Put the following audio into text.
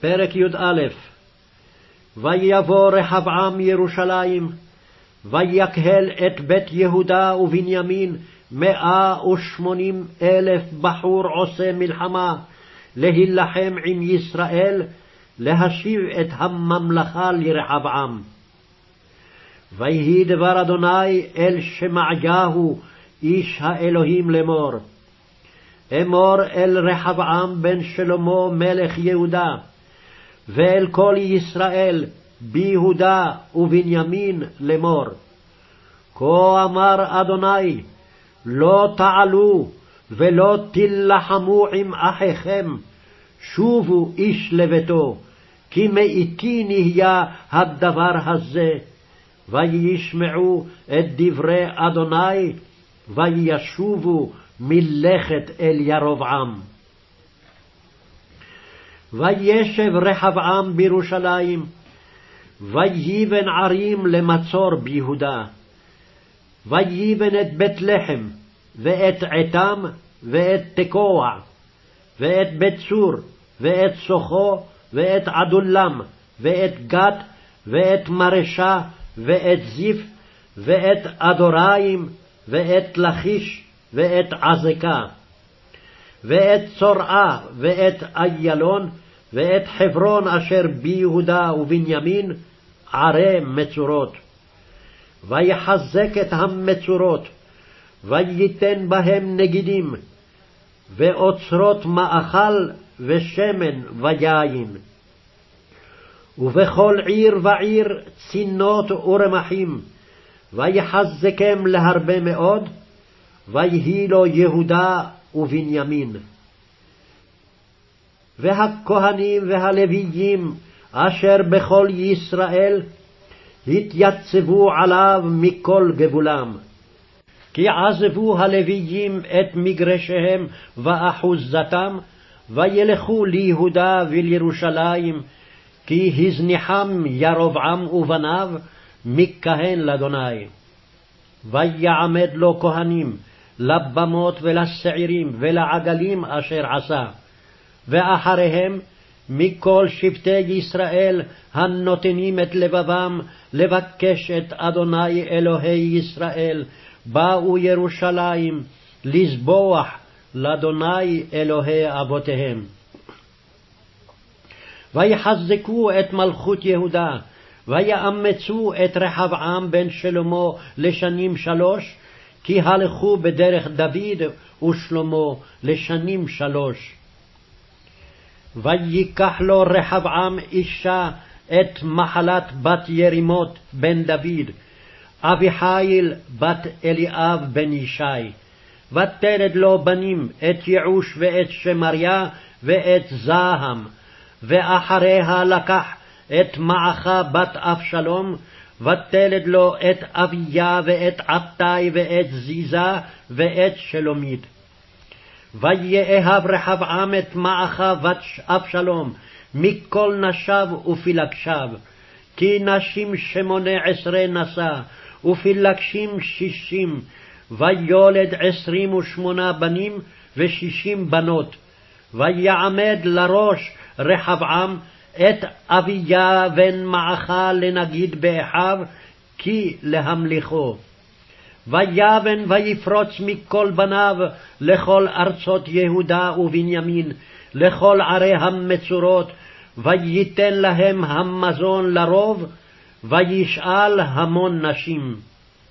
פרק י"א ויבוא רחבעם ירושלים, ויקהל את בית יהודה ובנימין מאה ושמונים אלף בחור עושה מלחמה, להילחם עם ישראל, להשיב את הממלכה לרחבעם. ויהי דבר אדוני אל שמעיהו איש האלוהים לאמור. אמור אל רחבעם בן שלמה מלך יהודה, ואל כל ישראל ביהודה ובנימין לאמור. כה אמר אדוני, לא תעלו ולא תילחמו עם אחיכם, שובו איש לביתו, כי מאיתי נהיה הדבר הזה. וישמעו את דברי אדוני, וישובו מלכת אל ירבעם. וישב רחבעם בירושלים, ויבן ערים למצור ביהודה. ויבן את בית לחם, ואת עתם, ואת תקוע, ואת בית צור, ואת סוחו, ואת עדולם, ואת גת, ואת מרשה, ואת זיף, ואת אדוריים, ואת לכיש, ואת עזקה. ואת צורעה, ואת איילון, ואת חברון אשר ביהודה ובנימין, ערי מצורות. ויחזק את המצורות, וייתן בהם נגידים, ואוצרות מאכל, ושמן ויין. ובכל עיר ועיר צינות ורמחים, ויחזקם להרבה מאוד, ויהי לו יהודה ובנימין. והכהנים והלוויים אשר בכל ישראל התייצבו עליו מכל גבולם. כי עזבו הלוויים את מגרשיהם ואחוזתם, וילכו ליהודה ולירושלים, כי הזניחם ירבעם ובניו, מכהן לאדוני. ויעמד לו כהנים, לבמות ולשעירים ולעגלים אשר עשה. ואחריהם מכל שבטי ישראל הנותנים את לבבם לבקש את אדוני אלוהי ישראל, באו ירושלים לזבוח לאדוני אלוהי אבותיהם. ויחזקו את מלכות יהודה, ויאמצו את רחבעם בן שלמה לשנים שלוש, כי הלכו בדרך דוד ושלמה לשנים שלוש. ויקח לו רחבעם אישה את מחלת בת ירימות בן דוד, אביחיל בת אליאב בן ישי. ותלד לו בנים את יעוש ואת שמריה ואת זעם, ואחריה לקח את מעכה בת אבשלום, ותלד לו את אביה ואת עתי ואת זיזה ואת שלומית. ויאהב רחבעם את מעכה בת אבשלום מכל נשיו ופילגשיו, כי נשים שמונה עשרה נשא, ופילגשים שישים, ויולד עשרים ושמונה בנים ושישים בנות. ויעמד לראש רחבעם את אביה בן מעכה לנגיד באחיו, כי להמליכו. ויבן ויפרוץ מכל בניו לכל ארצות יהודה ובנימין, לכל ערי המצורות, וייתן להם המזון לרוב, וישאל המון נשים.